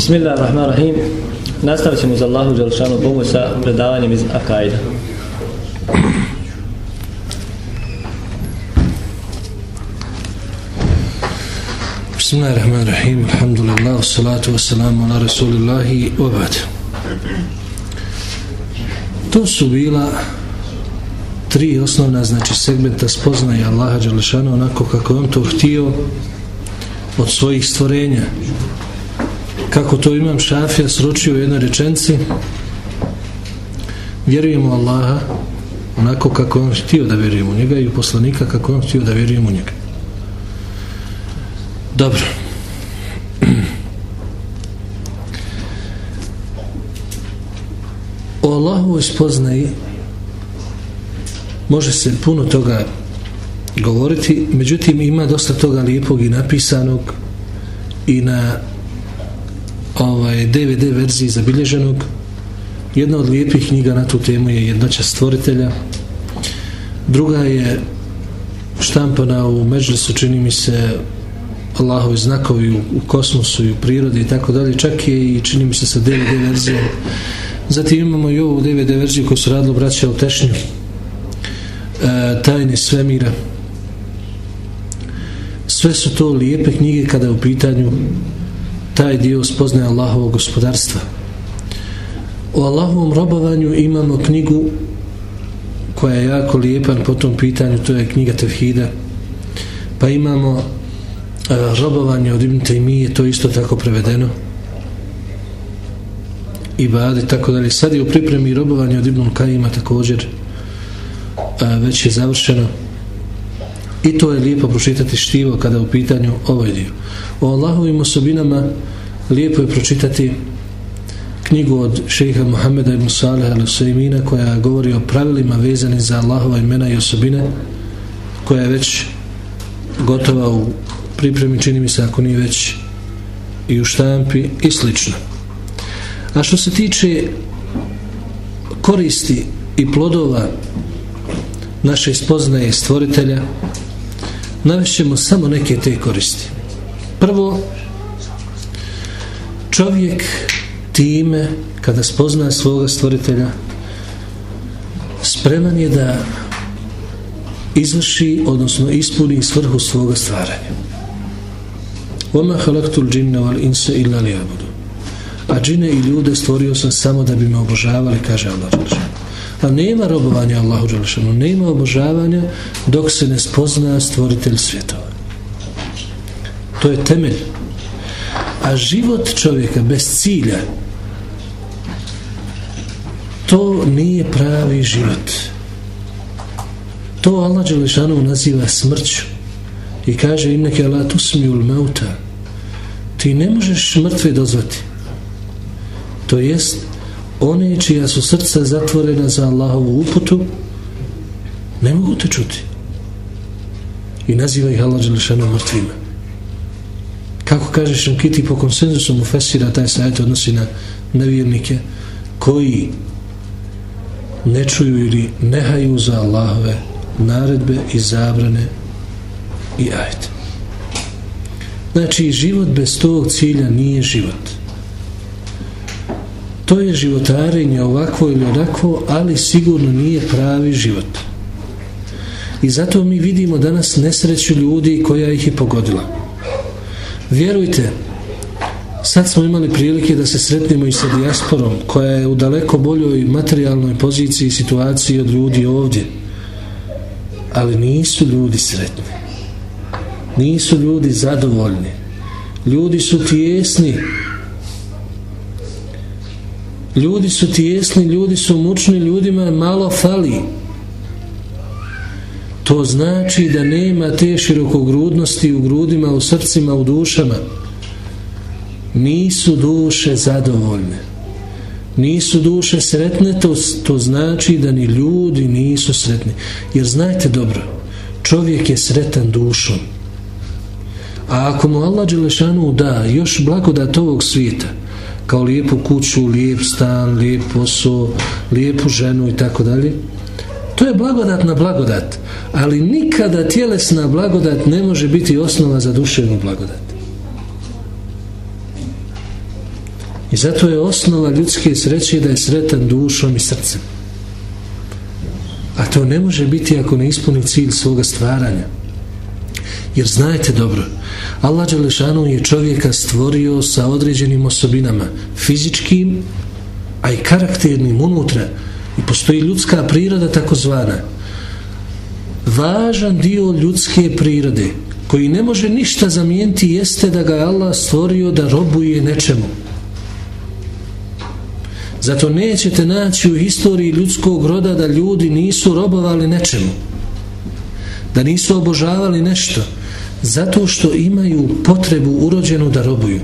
Bismillahirrahmanirrahim. Nastavit ćemo uz Allahu Đelšanu pomoć sa predavanjem iz Akajda. Bismillahirrahmanirrahim. Alhamdulillah, salatu wassalamu ala rasulillahi wa ba'd. To su bila tri osnovna znači segmenta spoznaje Allaha Đelešana onako kako on to htio od svojih stvorenja kako to imam šafija sročio u jednoj rečenci vjerujemo Allaha onako kako on htio da vjerujemo u njega i u poslanika kako on htio da vjerujemo u njega. Dobro. O Allahu spoznaji može se puno toga govoriti, međutim ima dosta toga lijepog i napisanog i na ovaj DVD verziji zabilježenog. Jedna od lijepih knjiga na tu temu je jednoća stvoritelja. Druga je štampana u Međlisu čini mi se Allahovi znakovi u, u kosmosu i u prirodi i tako dalje. Čak je i čini mi se sa DVD verzijom. Zatim imamo i ovu DVD verziju koju su radilo braća u Tešnju. E, tajne svemira. Sve su to lijepe knjige kada je u pitanju taj dio spoznaje Allahovog gospodarstva. U Allahovom robovanju imamo knjigu koja je jako lijepa po tom pitanju to je knjiga Tevhida. Pa imamo uh, robovanje od Ibn Taymije to isto tako prevedeno. I bade tako dalje. Sad je u pripremi robovanje od Ibn Kajima također uh, već je završeno i to je lijepo pročitati štivo kada u pitanju ovaj dio. O Allahovim osobinama lijepo je pročitati knjigu od šeha Muhammeda ibn Salih al-Usaimina koja govori o pravilima vezani za Allahova imena i osobine koja je već gotova u pripremi čini mi se ako nije već i u štampi i slično. A što se tiče koristi i plodova naše spoznaje stvoritelja navešćemo samo neke te koristi. Prvo čovjek time kada spozna svoga stvoritelja spreman je da izvrši odnosno ispuni svrhu svoga stvaranja. Oma halaktul džinna wal insa illa li abudu a džine i ljude stvorio sam samo da bi me obožavali kaže Allah a nema robovanja Allahu Đelešanu nema obožavanja dok se ne spozna stvoritelj svjetova. To je temelj. A život čovjeka bez cilja to nije pravi život. To Allah Đelešanu naziva smrću. I kaže inneke la tusmiul mauta. Ti ne možeš mrtve dozvati. To jest one čija su srca zatvorena za Allahovu uputu ne mogu te čuti. I naziva ih Allah Đelešanu mrtvima. Kako kaže Šankiti po konsenzusu mu fesira taj sajt odnosi na nevjernike koji ne čuju ili ne haju za Allahove naredbe i zabrane i ajte. Znači život bez tog cilja nije život to je životarenje ovako ili onako ali sigurno nije pravi život i zato mi vidimo danas nesreću ljudi koja ih je pogodila Vjerujte, sad smo imali prilike da se sretnemo i sa dijasporom koja je u daleko boljoj materijalnoj poziciji i situaciji od ljudi ovdje. Ali nisu ljudi sretni. Nisu ljudi zadovoljni. Ljudi su tijesni. Ljudi su tijesni, ljudi su mučni, ljudima malo fali. To znači da nema te širokogrudnosti u grudima, u srcima, u dušama. Nisu duše zadovoljne. Nisu duše sretne, to, to znači da ni ljudi nisu sretni. Jer znajte dobro, čovjek je sretan dušom. A ako mu Allah Đelešanu da još blagodat ovog svijeta, kao lijepu kuću, lijep stan, lijep posao, lijepu ženu i tako dalje, To je blagodat na blagodat, ali nikada tjelesna blagodat ne može biti osnova za duševnu blagodat. I zato je osnova ljudske sreće da je sretan dušom i srcem. A to ne može biti ako ne ispuni cilj svoga stvaranja. Jer znajte dobro, Allah Đelešanu je čovjeka stvorio sa određenim osobinama, fizičkim, a i karakternim unutra. I postoji ljudska priroda takozvana. Važan dio ljudske prirode, koji ne može ništa zamijeniti, jeste da ga Allah stvorio da robuje nečemu. Zato nećete naći u historiji ljudskog roda da ljudi nisu robovali nečemu. Da nisu obožavali nešto. Zato što imaju potrebu urođenu da robuju.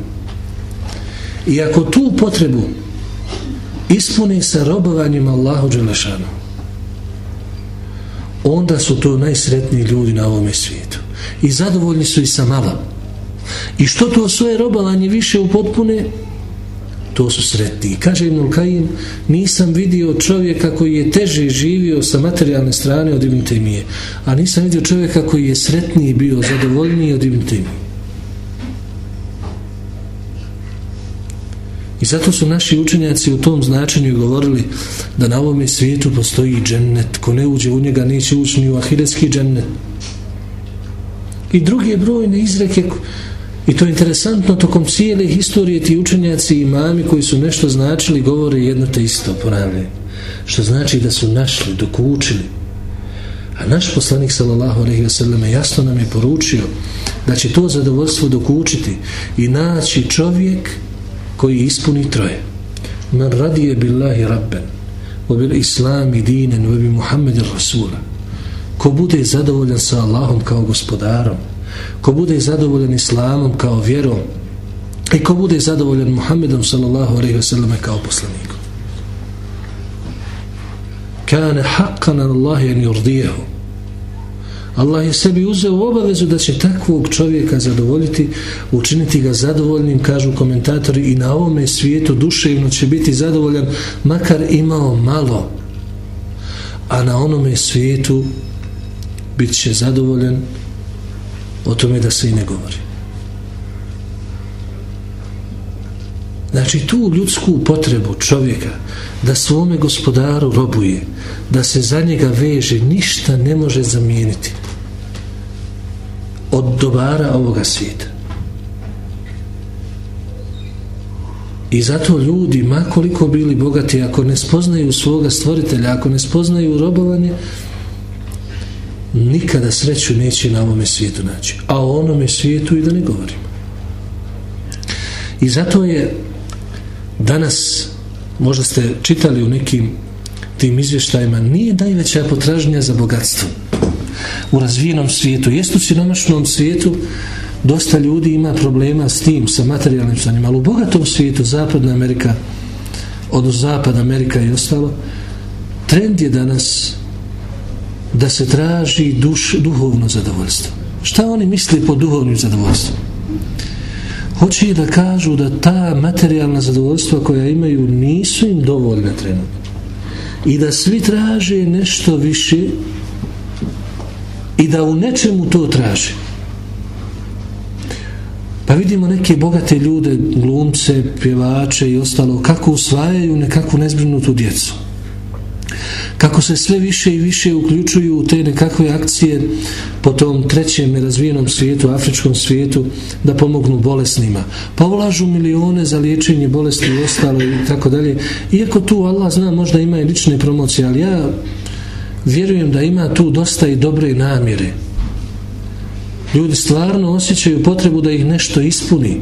I ako tu potrebu ispune sa robovanjem Allahu Đelešanu, onda su to najsretniji ljudi na ovome svijetu. I zadovoljni su i sa malom. I što to svoje robovanje više upotpune, to su sretni. Kaže Ibn Kajim, nisam vidio čovjeka koji je teže živio sa materijalne strane od Ibn Temije, a nisam vidio čovjeka koji je sretniji bio, zadovoljniji od Ibn Temije. I zato su naši učenjaci u tom značenju govorili da na ovome svijetu postoji džennet. Ko ne uđe u njega, neće ući ni u ahiretski džennet. I druge brojne izreke I to je interesantno, tokom cijele historije ti učenjaci i mami koji su nešto značili govore jedno te isto, ponavljaju. Što znači da su našli, dokučili. A naš poslanik sallallahu alaihi ve selleme jasno nam je poručio da će to zadovoljstvo dokučiti i naći čovjek koji ispuni troje. Man radije billahi rabben wa bil islami dinen wa bi muhammedin rasula. Ko bude zadovoljan sa Allahom kao gospodarom ko bude zadovoljan islamom kao vjerom i ko bude zadovoljan Muhammedom sallallahu alaihi wasallam kao poslanikom. Kane haqqan Allahi en yurdijehu Allah je sebi uzeo obavezu da će takvog čovjeka zadovoljiti, učiniti ga zadovoljnim, kažu komentatori, i na ovome svijetu duševno će biti zadovoljan, makar imao malo, a na onome svijetu bit će zadovoljan o tome da se i ne govori. Znači tu ljudsku potrebu čovjeka da svome gospodaru robuje, da se za njega veže, ništa ne može zamijeniti od dobara ovoga svijeta. I zato ljudi, makoliko bili bogati, ako ne spoznaju svoga stvoritelja, ako ne spoznaju robovanje, nikada sreću neće na ovome svijetu naći. A o onome svijetu i da ne govorimo. I zato je danas, možda ste čitali u nekim tim izvještajima, nije najveća potražnja za bogatstvo u razvijenom svijetu. Jest u siromašnom svijetu dosta ljudi ima problema s tim, sa materijalnim stanjem, ali u bogatom svijetu, Zapadna Amerika, od Zapad Amerika i ostalo, trend je danas da se traži duš, duhovno zadovoljstvo. Šta oni misli po duhovnim zadovoljstvom? Hoće da kažu da ta materijalna zadovoljstva koja imaju nisu im dovoljne trenutno. I da svi traže nešto više i da u nečemu to traže. Pa vidimo neke bogate ljude, glumce, pjevače i ostalo, kako usvajaju nekakvu nezbrinutu djecu kako se sve više i više uključuju u te nekakve akcije po tom trećem razvijenom svijetu, afričkom svijetu, da pomognu bolesnima. Pa ulažu milione za liječenje bolesti i ostalo i tako dalje. Iako tu Allah zna, možda ima i lične promocije, ali ja vjerujem da ima tu dosta i dobre namjere. Ljudi stvarno osjećaju potrebu da ih nešto ispuni.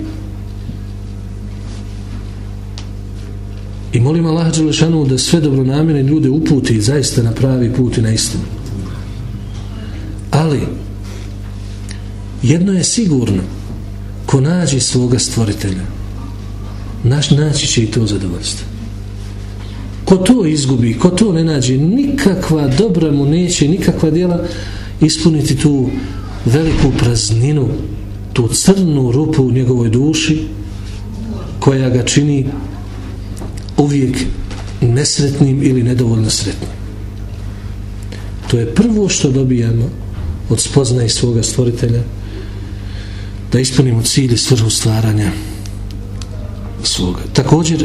I molim Allah Đelešanu da sve dobronamjene ljude uputi zaista na pravi put i na istinu. Ali, jedno je sigurno, ko nađe svoga stvoritelja, naš naći će i to zadovoljstvo. Ko to izgubi, ko to ne nađe, nikakva dobra mu neće, nikakva djela ispuniti tu veliku prazninu, tu crnu rupu u njegovoj duši, koja ga čini uvijek nesretnim ili nedovoljno sretnim. To je prvo što dobijamo od spoznaje svoga stvoritelja da ispunimo cilj i svrhu stvaranja svoga. Također,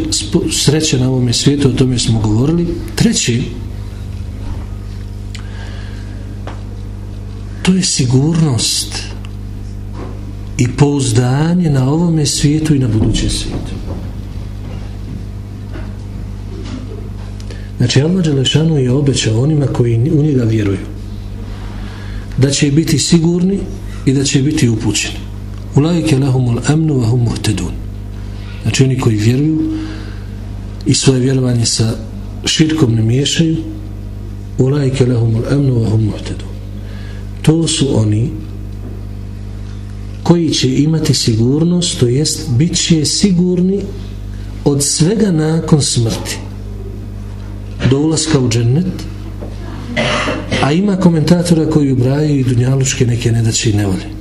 sreća na ovom svijetu, o tome smo govorili. Treći, to je sigurnost i pouzdanje na ovome svijetu i na budućem svijetu. Znači, Allah Đelešanu je obećao onima koji u njega vjeruju da će biti sigurni i da će biti upućeni. Ulajke lahumul amnu wa hum muhtedun. Znači, oni koji vjeruju i svoje vjerovanje sa širkom ne miješaju, ulajke lahumul amnu wa hum muhtedun. To su oni koji će imati sigurnost, to jest bit će sigurni od svega nakon smrti do ulaska u džennet a ima komentatora koji ubraju i dunjalučke neke nedaće i nevolje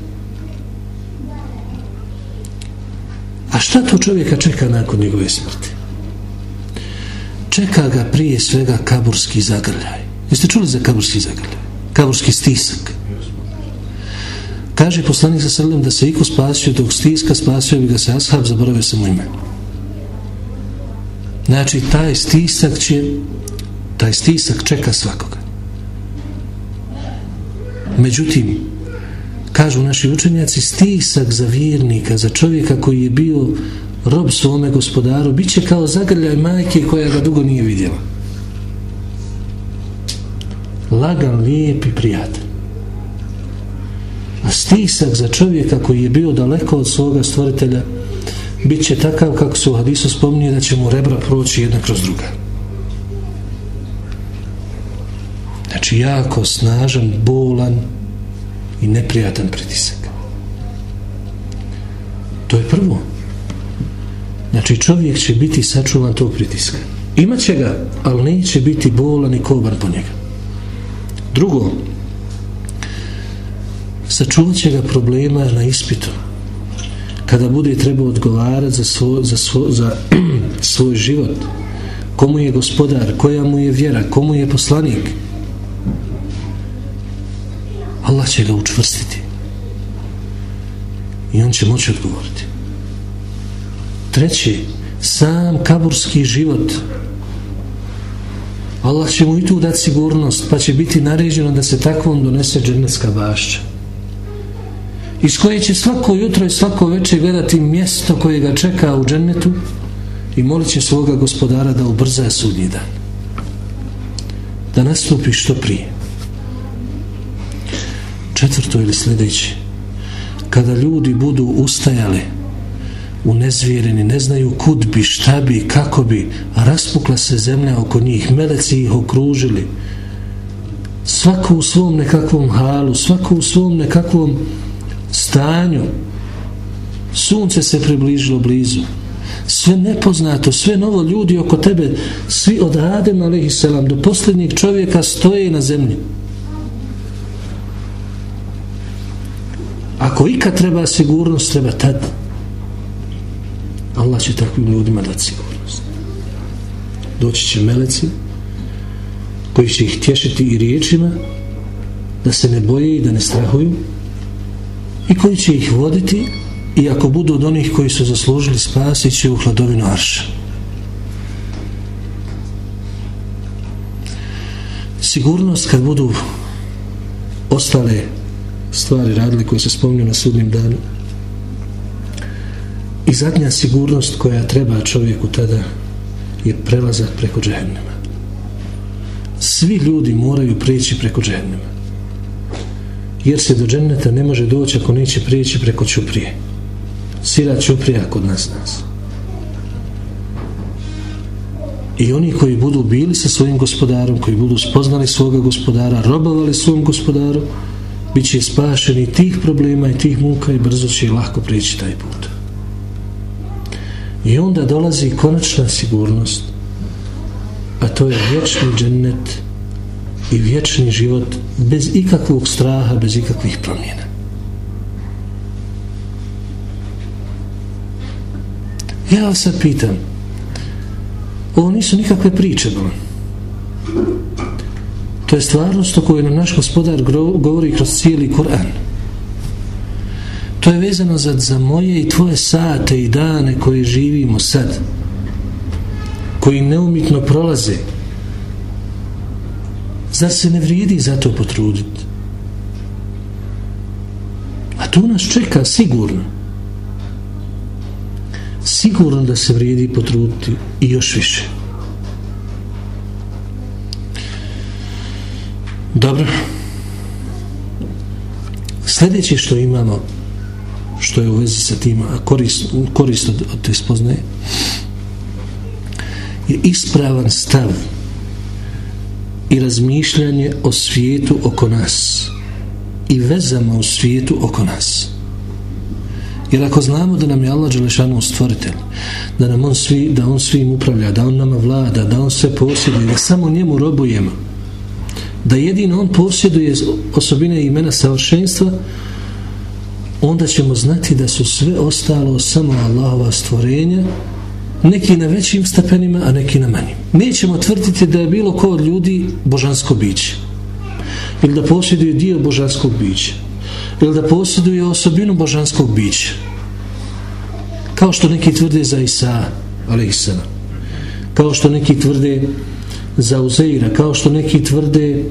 a šta to čovjeka čeka nakon njegove smrti? Čeka ga prije svega kaburski zagrljaj. Jeste čuli za kaburski zagrljaj? Kaburski stisak? Kaže poslanik sa srlem da se iko spasio dok stiska spasio bi ga se ashab zaboravio sam u ime. Znači taj stisak će taj stisak čeka svakoga. Međutim kažu naši učenjaci stisak za vjernika za čovjeka koji je bio rob svome gospodaru bit će kao zagrljaj majke koja ga dugo nije vidjela. Lagan, lijep i prijatelj. a stisak za čovjeka koji je bio daleko od svoga stvoritelja bit će takav kako su u hadisu spominje da će mu rebra proći jedna kroz druga. Znači jako snažan, bolan i neprijatan pritisak. To je prvo. Znači čovjek će biti sačuvan tog pritiska. Imaće ga, ali neće biti bolan i kobar po njega. Drugo sačuvat će ga problema na ispitu. Kada bude trebao odgovarati za, svo, za, svo, za svoj život komu je gospodar, koja mu je vjera komu je poslanik Allah će ga učvrstiti. I on će moći odgovoriti. Treći sam kaburski život. Allah će mu i tu dati sigurnost pa će biti naređeno da se takvom donese dženecka bašća. Iz koje će svako jutro i svako večer gledati mjesto koje ga čeka u džennetu i molit će svoga gospodara da ubrza sudnji dan. Da nastupi što prije četvrto ili sljedeće. Kada ljudi budu ustajali u nezvjereni, ne znaju kud bi, šta bi, kako bi raspukla se zemlja oko njih meleci ih okružili svako u svom nekakvom halu svako u svom nekakvom stanju sunce se približilo blizu. Sve nepoznato, sve novo ljudi oko tebe, svi od Adem alaihissalam do posljednjeg čovjeka stoje na zemlji. Ako ikad treba sigurnost treba tad. Allah će takvim ljudima dati sigurnost. Doći će meleci koji će ih tješiti i riječima da se ne boje i da ne strahuju i koji će ih voditi i ako budu od onih koji su zaslužili spas će u hladovinu Arša. Sigurnost kad budu ostale stvari radili koje se spomnju na sudnim danu. I zadnja sigurnost koja treba čovjeku tada je prelazak preko džehennema. Svi ljudi moraju preći preko džehennema. Jer se do dženneta ne može doći ako neće prijeći preko čuprije sira čuprija kod nas nas. I oni koji budu bili sa svojim gospodarom koji budu spoznali svoga gospodara robovali svom gospodaru bit će spašeni tih problema i tih muka i brzo će lahko prijeći taj put i onda dolazi konačna sigurnost a to je vječni džennet i vječni život bez ikakvog straha, bez ikakvih promjena. Ja vas sad pitam, ovo nisu nikakve priče, bolo. To je stvarnost o kojoj nam naš gospodar govori kroz cijeli Kur'an. To je vezano za, za moje i tvoje sate i dane koje živimo sad. Koji neumitno prolaze. Zar se ne vrijedi za to potruditi? A to nas čeka sigurno. Sigurno da se vrijedi potruditi i još više. Dobro. Sljedeće što imamo što je u vezi sa tim korist, korist od, od te spoznaje je ispravan stav i razmišljanje o svijetu oko nas i vezama u svijetu oko nas jer ako znamo da nam je Allah Đelešanu stvoritelj da nam on svi da on svim upravlja da on nama vlada da on sve posjeduje da samo njemu robujemo da jedino on posjeduje osobine imena savršenstva onda ćemo znati da su sve ostalo samo Allahova stvorenja neki na većim stepenima a neki na manjim. Nećemo tvrditi da je bilo ko od ljudi božansko biće ili da posjeduje dio božanskog bića ili da posjeduje osobinu božanskog bića kao što neki tvrde za Isa alaihissalam kao što neki tvrde za Uzeira kao što neki tvrde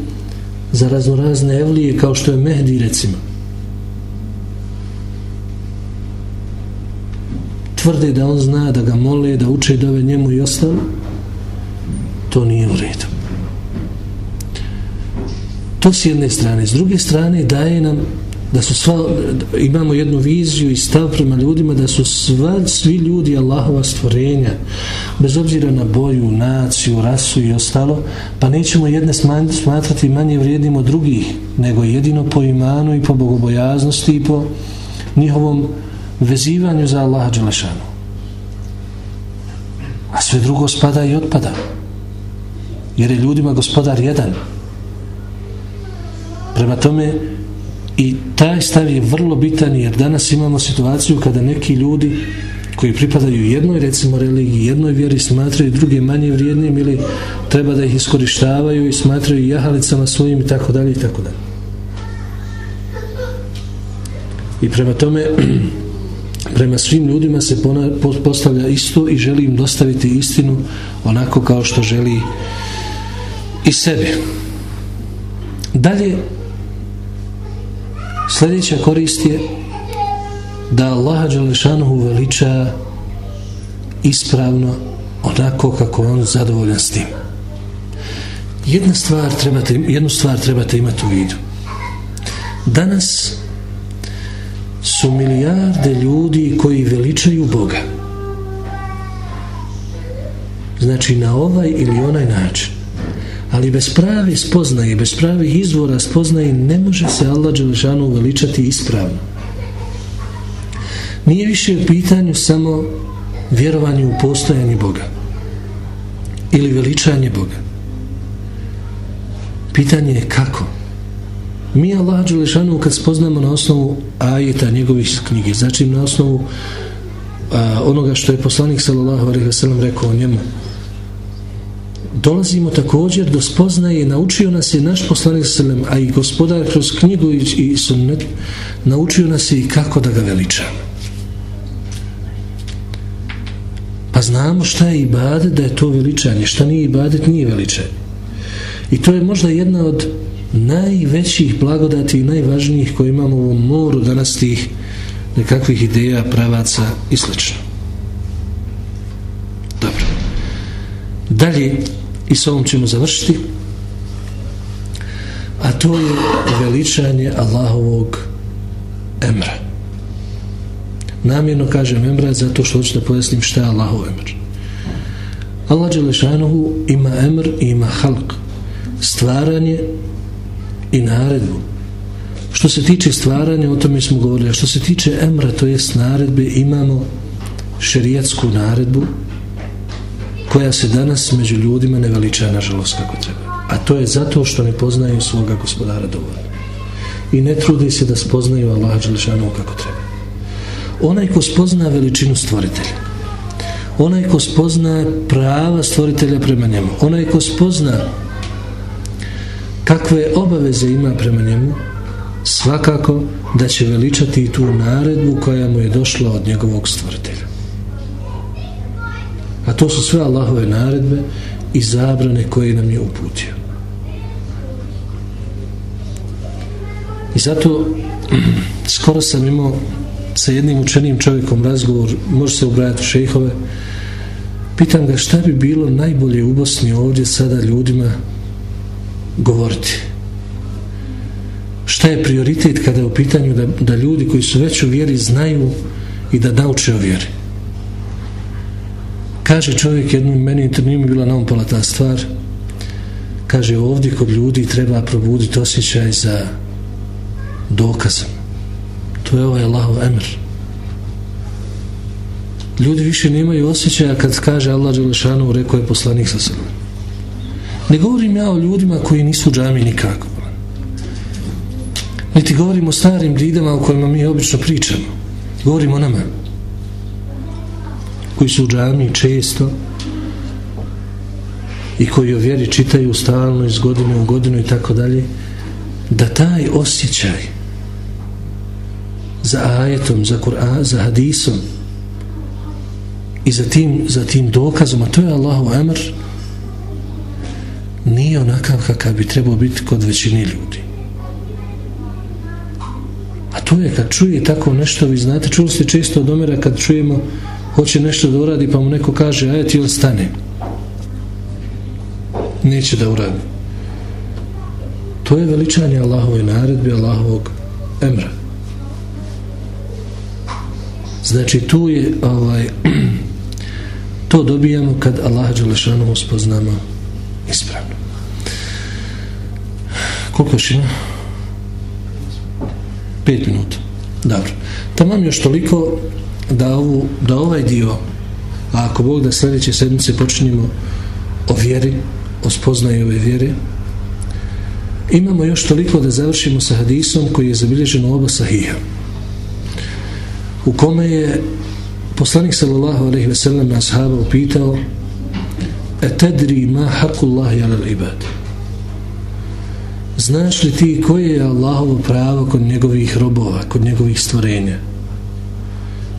za raznorazne evlije kao što je Mehdi recimo. Tvrde da on zna da ga mole da uče dove njemu i ostalo. To nije u redu. To s jedne strane. S druge strane daje nam da su sva, imamo jednu viziju i stav prema ljudima da su sva, svi ljudi Allahova stvorenja bez obzira na boju, naciju, rasu i ostalo pa nećemo jedne smatrati manje vrijednim od drugih nego jedino po imanu i po bogobojaznosti i po njihovom vezivanju za Allaha Đelešanu. A sve drugo spada i otpada jer je ljudima gospodar jedan. Prema tome i taj stav je vrlo bitan jer danas imamo situaciju kada neki ljudi koji pripadaju jednoj recimo religiji, jednoj vjeri smatraju druge manje vrijednim ili treba da ih iskorištavaju i smatraju jahalicama svojim i tako dalje i tako dalje. I prema tome prema svim ljudima se postavlja isto i želi im dostaviti istinu onako kao što želi i sebi. Dalje sljedeća korist je da Allaha Đalešanuhu veliča ispravno onako kako on zadovoljan s tim. Jedna stvar trebate, jednu stvar trebate imati u vidu. Danas su milijarde ljudi koji veličaju Boga. Znači na ovaj ili onaj način ali bez prave spoznaje bez pravih izvora spoznaje ne može se Allah Đelešanu veličati ispravno. Nije više u pitanju samo vjerovanje u postojanje Boga ili veličanje Boga. Pitanje je kako. Mi Allah Đelešanu kad spoznamo na osnovu ajeta njegovih knjige znači na osnovu a, onoga što je poslanik sallallahu alaihi ve sellem rekao o njemu dolazimo također do spoznaje naučio nas je naš poslanik sallam a i gospodar kroz knjigu i, i sunnet naučio nas je i kako da ga veličamo pa znamo šta je ibadet da je to veličanje šta nije ibadet nije veličanje i to je možda jedna od najvećih blagodati i najvažnijih koje imamo u ovom moru danas tih nekakvih ideja, pravaca i slično. Dobro. Dalje, i s ovom ćemo završiti, a to je veličanje Allahovog emra. Namjerno kažem emra zato što hoću da pojasnim šta je Allahov emr. Allah Đelešanohu ima emr i ima halk. Stvaranje i naredbu. Što se tiče stvaranja, o tome smo govorili, a što se tiče emra, to jest naredbe, imamo šerijatsku naredbu koja se danas među ljudima ne veliča, nažalost, kako treba. A to je zato što ne poznaju svoga gospodara dovoljno. I ne trudi se da spoznaju Allaha Đelešanu kako treba. Onaj ko spozna veličinu stvoritelja, onaj ko spozna prava stvoritelja prema njemu, onaj ko spozna kakve obaveze ima prema njemu svakako da će veličati tu naredbu koja mu je došla od njegovog stvoritelja. A to su sve Allahove naredbe i zabrane koje nam je uputio. I zato skoro sam imao sa jednim učenim čovjekom razgovor, može se obrajati šejhove, pitam ga šta bi bilo najbolje u Bosni ovdje sada ljudima govoriti. Šta je prioritet kada je u pitanju da, da ljudi koji su već u vjeri znaju i da nauče o vjeri. Kaže čovjek jednom meni, nije mi bila naompala ta stvar, kaže ovdje kod ljudi treba probuditi osjećaj za dokazom. To je ovaj Allahov emr. Ljudi više nemaju osjećaja kad kaže Allah Đelešanu rekao je poslanik sa sobom. Ne govorim ja o ljudima koji nisu džami nikako. Niti govorim o starim didama o kojima mi obično pričamo. Govorim o nama. Koji su u džami često i koji o vjeri čitaju stalno iz godine u godinu i tako dalje. Da taj osjećaj za ajetom, za Kur'an, za hadisom i za tim, za tim dokazom, a to je Allahu emr, nije onakav kakav bi trebao biti kod većini ljudi. A to je kad čuje tako nešto, vi znate, čuli ste često od omera kad čujemo hoće nešto da uradi, pa mu neko kaže, ajet ili stane. Neće da uradi. To je veličanje Allahove naredbe, Allahovog emra. Znači tu je ovaj to dobijamo kad Allah Đelešanu uspoznamo ispravno. Koliko još ima? Pet minuta. Dobro. Tamam još toliko da, ovu, da ovaj dio a ako Bog da sljedeće sedmice počinjemo o vjeri, o spoznaju ove vjere, imamo još toliko da završimo sa hadisom koji je zabilježen u oba sahija u kome je poslanik sallallahu alaihi ve sellem ashaba upitao e tedri ma hakullahi ala ibad? Znaš li ti koje je Allahovo pravo kod njegovih robova kod njegovih stvorenja?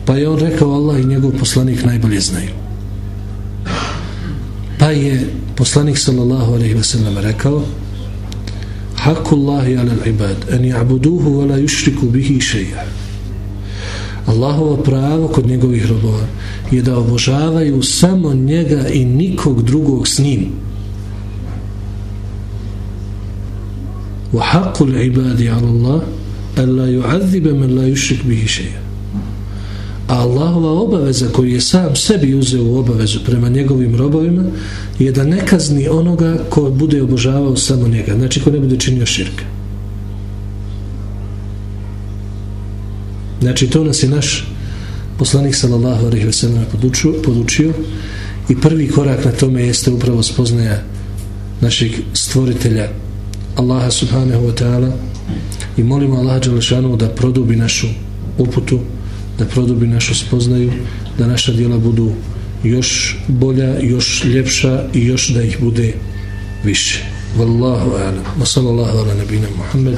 Pa je on rekao Allah i njegov poslanik najbolje znaju pa je poslanik sallallahu alaihi ve sellem rekao hakullahi ala ibad an ja'buduhu wa la yushriku bihi šeja Allahovo pravo kod njegovih robova je da obožavaju samo njega i nikog drugog s njim. Wa haqqul ibadi ala Allah an la yu'adhiba man la yushrik bihi shay'a. A Allahova obaveza koju je sam sebi uzeo u obavezu prema njegovim robovima je da ne kazni onoga ko bude obožavao samo njega, znači ko ne bude činio širka. Znači to nas je naš poslanik sallallahu alejhi ve sellem podučio, podučio i prvi korak na tome jeste upravo spoznaja našeg stvoritelja Allaha subhanahu wa ta'ala i molimo Allaha dželešanu da produbi našu uputu, da produbi našu spoznaju, da naša djela budu još bolja, još ljepša i još da ih bude više. Wallahu a'lam. Wa sallallahu ala nabina Muhammed.